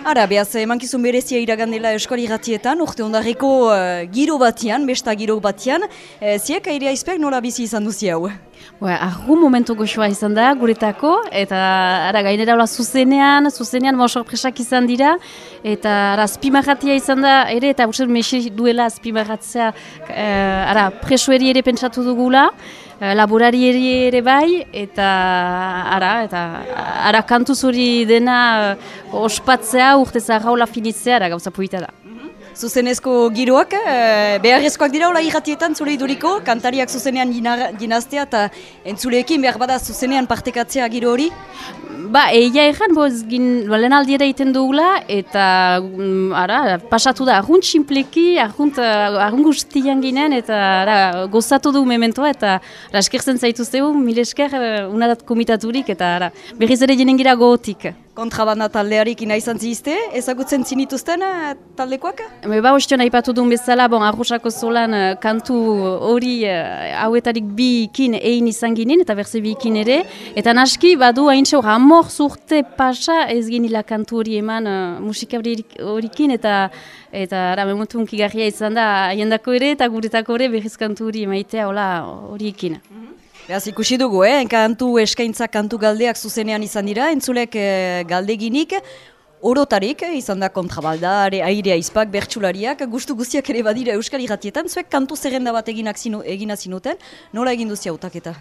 Ara, behaz, emankizun berezia iragandela eskoli ratietan, urte ondarreko uh, giro batian, besta giro batian, uh, ziek airea izpek nola bizi izan duzi hau? Ba, argu momentu goxoa izan da, guretako, eta ara, gainera hola zuzenean, zuzenean mo sorpresak izan dira, eta ara, azpimarratia izan da, ere, eta uste mesi duela azpimarratzea, eh, ara, presueri ere pentsatu dugula, eh, laborari ere bai, eta ara, eta ara kantu zuri dena eh, ospatzea, urte zaharra finitzea, ara, gauza puita da. Zuzenezko giroak, e, beharrezkoak dira hola irratietan zure iduriko, kantariak zuzenean ginaztea eta entzuleekin behar bada zuzenean partekatzea giro hori? Ba, egia egan, bo ez gin, lehen aldiera egiten dugula, eta mm, ara, pasatu da, arrunt simpleki, arrunt, arrunt guztian ginen, eta ara, gozatu du mementoa, eta ara, eskerzen zaitu zeu, mile esker, eh, unadat komitaturik, eta ara, berriz ere jenen gira gogotik. Kontrabanda taldearik ina izan zizte, ezagutzen zinituzten taldekoak? Be, ba, ostio nahi patu duen bezala, bon, arrosako zolan uh, kantu hori uh, hauetarik bi ikin egin izan ginen, eta berze bi ikin ere, eta naski, badu hain txau, amor zurte pasa ez ginila kantu hori eman uh, musika horikin, eta eta ara, memotu unkigarria izan da, haiendako ere, eta guretako ere, berriz kantu hori emaitea hori ikin. Mm Beaz, ikusi dugu, eh? kantu eskaintza kantu galdeak zuzenean izan dira, entzulek eh, galdeginik, orotarik eh, izan da kontrabalda, airea izpak, bertsulariak, gustu guztiak ere badira Euskal Iratietan, zuek kantu zerrenda bat zinu, egina zinuten, nola egin duzia autaketa?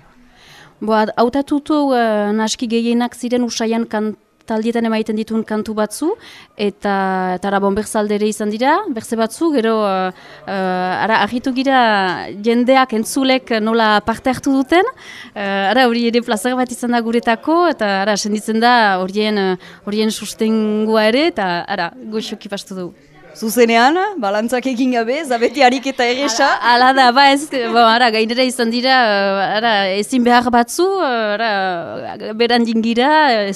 Boa, autatutu uh, naski gehienak ziren usaian kantu, taldietan emaiten dituen kantu batzu, eta eta bon berzaldere izan dira, berze batzu, gero uh, ara ahitu gira jendeak entzulek nola parte hartu duten, uh, ara hori ere plazak bat izan da guretako, eta ara senditzen da horien sustengua ere, eta ara goxoki pastu dugu. Zuzenean, balantzak egin gabe, zabeti harik eta erresa. Ala da, ba ez, bo, ara, gainera izan dira, ara, ezin behar batzu, ara, beran dingira,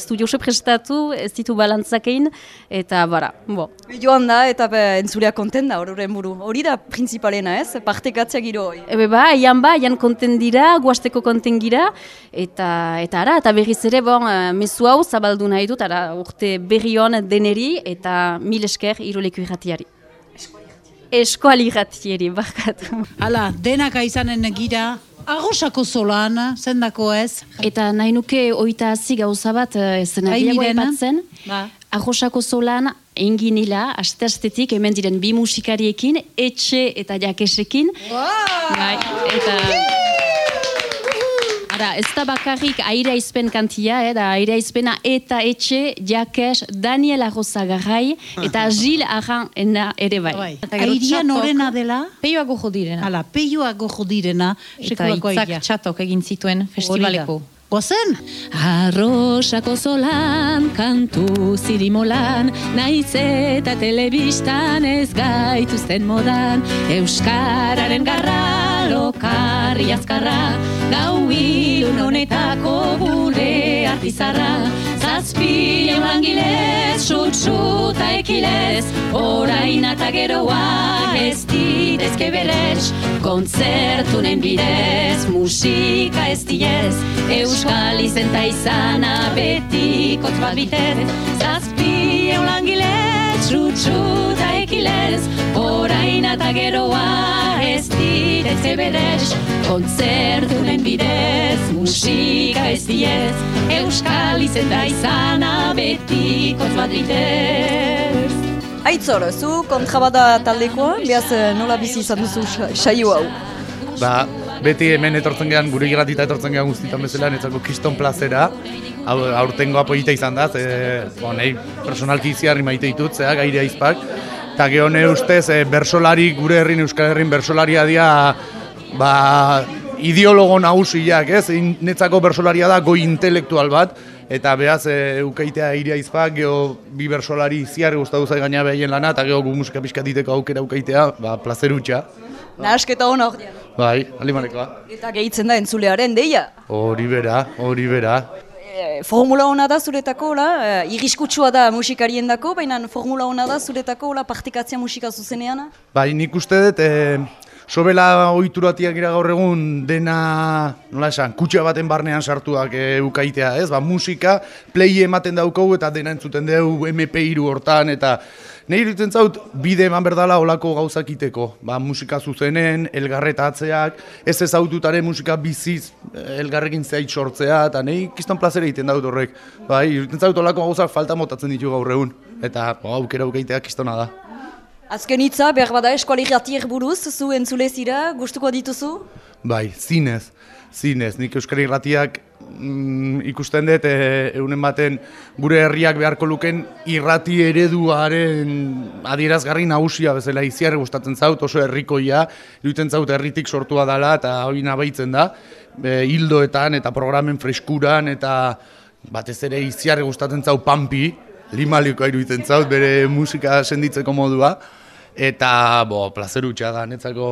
du jose prestatu, ez ditu balantzak egin, eta bara, bo. Joan da, eta be, entzurea konten da, horren buru. Hori da, principalena ez, partekatzea giro hori. Ebe ba, ian ba, ian konten dira, guazteko konten gira, eta, eta ara, eta berriz ere, bon, mesu hau zabaldu nahi dut, ara, urte berri hon deneri, eta mil esker, iroleku irratia eskoali gatieri, bakatu. Hala, denaka izanen gira, agosako zolan, zendako ez? Eta nahi nuke oita hazi gauza bat, eh, ez nahiago epatzen. Ba. Agosako zolan, enginila, aste-astetik, hemen diren bi musikariekin, etxe eta jakesekin. Wow! Bai, eta... Ara, ez da bakarrik aire izpen kantia, eh, da aire izpena eta etxe, jakes, Daniel Arroza garrai, eta Gil Arran ere bai. bai. Airia norena dela? Peioa gojo direna. Hala, peioa gojo direna. Eta itzak txatok egin zituen festivaleko. Gozen? Arrosako zolan, kantu zirimolan, naiz eta telebistan ez gaituzten modan, Euskararen garra, lokarri azkarra, gau ilun honetako gure artizarra, zazpi eman gilez, sutsuta ekilez, orain eta geroa ez ditezke berez, kontzertunen bidez, musika ez diez, Euskal izenta izana beti kotz bat bitez Zazpi eulan gilez, txutxu da ekilez Horain eta geroa ez ditez eberez Kontzertunen bidez, musika ez diez Euskal izenta izana beti bitez Aitzor, zu kontrabada taldekoa, behaz eh, nola bizi izan duzu saio hau? Ba, beti hemen etortzen gehan, gure giratita etortzen gehan guztietan bezala, netzako kiston plazera, aurtengo apoita izan da, ze, bo, nahi, personalki iziarri maite ditut, zea, gaire aizpak, eta geho ustez, e, bersolari, gure herrin, euskal herrin bersolaria dia, ba, ideologo nagusiak, ez, netzako bersolaria da, goi intelektual bat, eta behaz e, ukaitea iria izpak, geho bi bersolari ziarri guztatu zai gaina behien lana, eta geho gu musika pixka diteko aukera ukaitea, ba, plazerutxa. Nahasketa hona hor Bai, alimanekoa. Eta gehitzen da entzulearen deia. Hori bera, hori bera. E, formula hona da zuretako, la? E, iriskutsua da musikarien dako, baina formula hona da zuretako, la, partikatzea musika zuzenean? Bai, nik uste dut, e, sobela ohituratiak gira gaur egun dena, nola esan, kutxa baten barnean sartuak e, ukaitea, ez? Ba, musika, play ematen daukogu eta dena entzuten dugu MP3 hortan eta Nei iruditzen zaut, bide eman berdala olako gauzak iteko. Ba, musika zuzenen, elgarretatzeak, ez ez aututare musika biziz elgarrekin zait sortzea, eta nahi kiston plazera egiten dut horrek. Ba, iruditzen zaut olako gauzak falta motatzen ditu gaur egun. Eta, ba, aukera ukeitea kistona da. Azken hitza, behar bada eskualigatiek buruz, zu entzule zira, gustuko dituzu? Bai, zinez, zinez. Nik Euskal Irratiak mm, ikusten dut e, baten gure herriak beharko luken irrati ereduaren adierazgarri nagusia bezala iziarri gustatzen zaut, oso herrikoia, iruditzen zaut herritik sortua dela eta hori nabaitzen da, e, hildoetan eta programen freskuran eta batez ere iziarri gustatzen zaut pampi, limaliko iruditzen zaut bere musika senditzeko modua, eta bo, plazer utxa da, netzako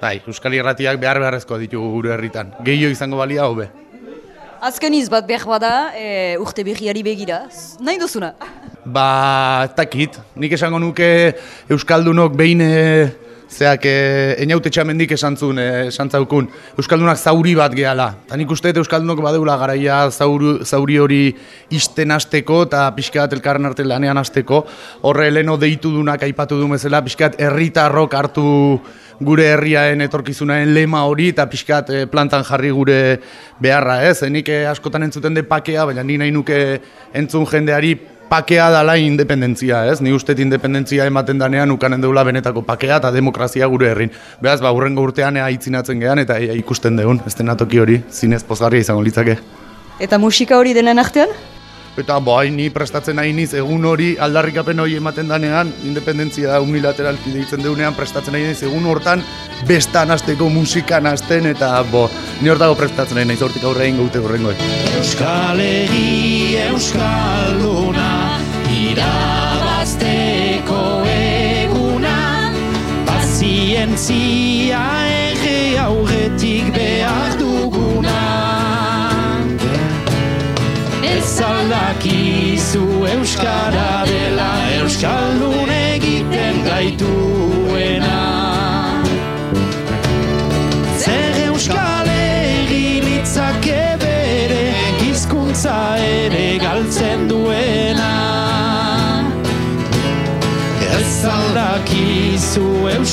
bai, Euskal Irratiak behar beharrezko ditugu gure herritan. Gehio izango balia hobe. Azken izbat behar bada, e, urte berriari begira, nahi duzuna? Ba, takit, nik esango nuke Euskaldunok behin e, zeak e, eniaute txamendik esan zuen, e, esan zaukun, Euskaldunak zauri bat gehala. Ta nik uste Euskaldunok badeula garaia zauri, zauri hori isten hasteko eta pixkat elkarren arte lanean hasteko. Horre leno deitu dunak aipatu du bezala, pixkat herritarrok hartu gure herriaen etorkizunaren lema hori eta pixkat eh, plantan jarri gure beharra, ez? Nik eh, askotan entzuten de pakea, baina ni nahi nuke entzun jendeari pakea dala independentzia, ez? Ni uste independentzia ematen danean ukanen deula benetako pakea eta demokrazia gure herrin. Beraz, ba, urrengo urtean ea itzinatzen gehan eta ea ikusten deun, ez denatoki hori, zinez pozgarria izango litzake. Eta musika hori denen artean? Eta bai, ni prestatzen nahi niz, egun hori aldarrikapen hori ematen danean, independentzia unilateralki deitzen deunean, prestatzen nahi niz, egun hortan bestan azteko musikan azten, eta bo, ni hortago prestatzen nahi niz, hortik aurre egin gaute horrengo. Euskal Egi Euskalduna, irabazteko eguna, pazientzia ege aurretik behar duguna. Ez aldakizu Euskara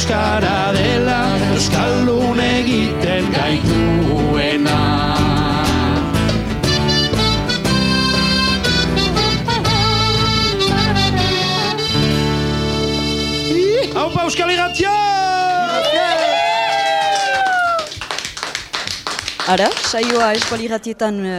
Euskara dela Euskaldun egiten gaituena Ara, saioa eskualiratietan uh,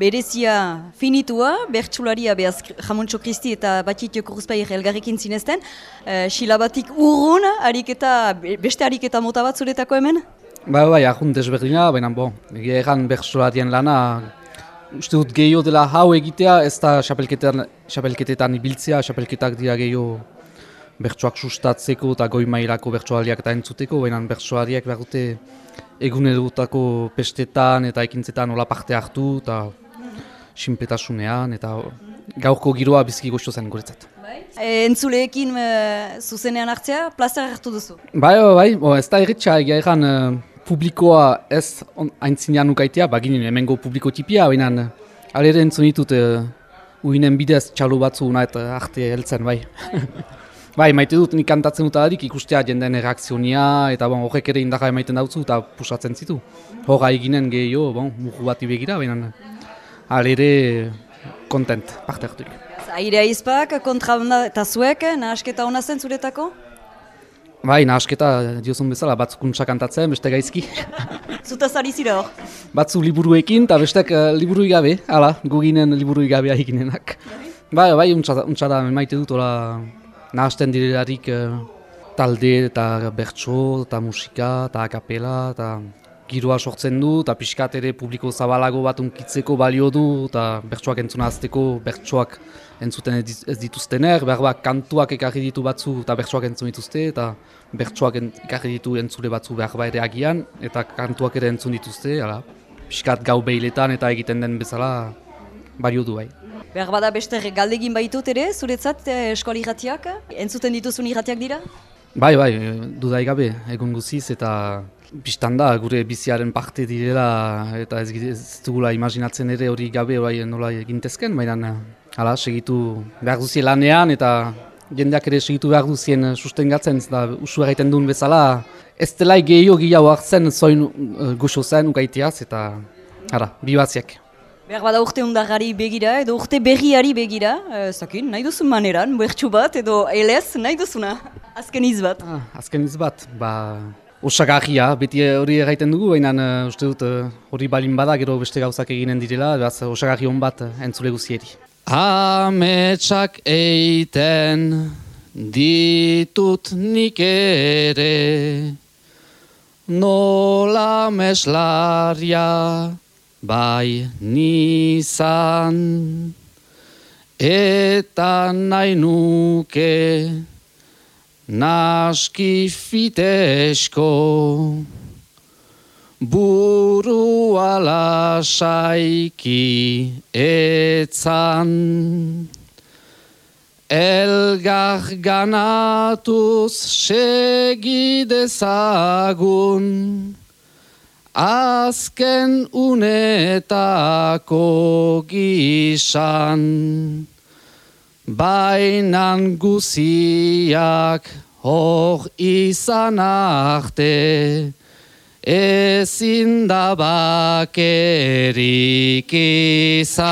berezia finitua, bertsularia behaz Jamontxo Kristi eta Batitio Kuruzpair elgarrekin zinezten. Uh, Silabatik urrun, ariketa, beste ariketa mota bat zuretako hemen? Ba, bai, ahun desberdina, baina bo, egia egan bertsularien lana, uste dut gehiago dela hau egitea, ez da xapelketetan, xapelketetan ibiltzea, xapelketak dira gehiago bertsoak sustatzeko eta goi mailako bertsoaliak eta entzuteko, baina bertsoariak behar dute egunerutako pestetan eta ekintzetan nola parte hartu eta sinpetasunean eta gaurko giroa bizki goxo zen guretzat. E, entzuleekin e, zuzenean hartzea, plazer hartu duzu? Bai, bai, bai, ez da erritxa egia egan e, publikoa ez aintzinean ukaitea, baginen hemengo publiko tipia, baina alere entzun ditut e, uinen bidez txalu batzu unait arte heltzen, bai. Bai, maite dut nik kantatzen dut adarik ikustea jendeen reakzionia eta bon, horrek ere indaga emaiten dautzu eta pusatzen zitu. Horra eginen gehiago, bon, mugu bati begira, baina alere kontent, parte hartuik. Airea izpak, kontrabanda eta zuek, nahasketa hona zen zuretako? Bai, nahasketa diozun bezala, batzuk kuntsa kantatzen, beste gaizki. Zuta zari zira hor? Batzu liburuekin eta bestek uh, liburu gabe, ala, guginen liburu gabea eginenak. Bai, bai, untsa da, maite dut, ola, nahazten direlarik uh, talde eta bertso eta musika eta akapela eta giroa sortzen du eta pixkat ere publiko zabalago bat unkitzeko balio du eta bertsoak entzuna azteko bertsoak entzuten ez dituztener, behar kantuak ekarri ditu batzu eta bertsoak entzun dituzte eta bertsoak ekarri ditu entzule batzu behar bat ere agian eta kantuak ere entzun dituzte, ala, pixkat gau behiletan eta egiten den bezala balio du bai. Behar bada beste galdegin baitut ere, zuretzat eh, eskola irratiak? Entzuten dituzun irratiak dira? Bai, bai, dudai gabe, egun guziz eta biztan da gure biziaren parte direla eta ez, ez dugula imaginatzen ere hori gabe bai nola egintezken, baina hala, segitu behar duzien lanean eta jendeak ere segitu behar duzien sustengatzen, da usua egiten duen bezala, ez dela gehiago gehiago hartzen zoin uh, guxo zen ukaiteaz eta ara, bibatziak. Behar bada urte undagari begira edo urte berriari begira, ez dakin, nahi duzun maneran, bertsu bat edo elez, nahi duzuna, azken iz bat. Ah, azken iz bat, ba, osagarria, beti hori erraiten dugu, baina uh, uste dut uh, hori balin bada, gero beste gauzak eginen direla, behaz osagarri hon bat uh, entzule guzieri. Ametsak eiten ditut nik ere, nola meslaria bai nizan, eta nahi nuke naski fitesko, buru alasaiki etzan. Elgar ganatuz segidezagun, azken unetako gisan. Bainan guziak hor izan arte, ezin da bakerik izan.